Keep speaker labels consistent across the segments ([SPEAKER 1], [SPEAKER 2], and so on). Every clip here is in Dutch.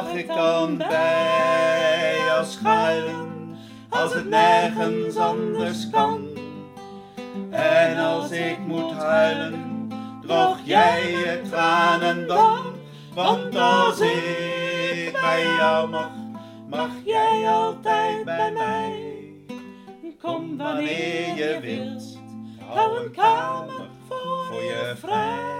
[SPEAKER 1] Mag ik dan bij jou schuilen als het nergens anders kan? En als ik moet huilen, droog jij je tranen dan? Want als ik bij jou mag, mag jij altijd bij mij. Kom wanneer je wilt, hou een kamer voor je vrij.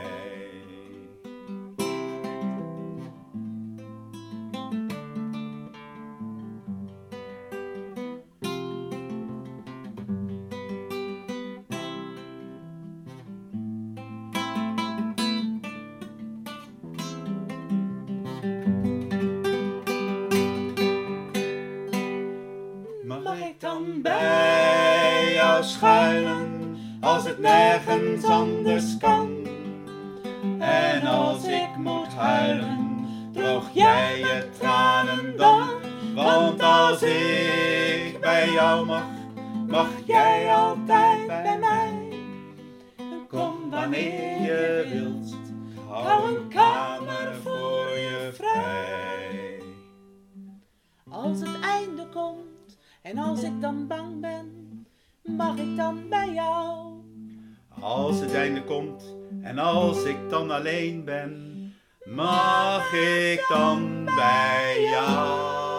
[SPEAKER 1] Schuilen als het nergens anders kan? En als ik moet huilen, droog jij je tranen dan? Want als ik bij jou mag, mag jij altijd bij mij. Kom wanneer je wilt, hou een kamer voor je vrij.
[SPEAKER 2] Als het einde komt en als ik dan bang ben, mag ik dan bij jou?
[SPEAKER 1] Als het einde komt en als ik dan alleen ben, mag ik dan bij jou?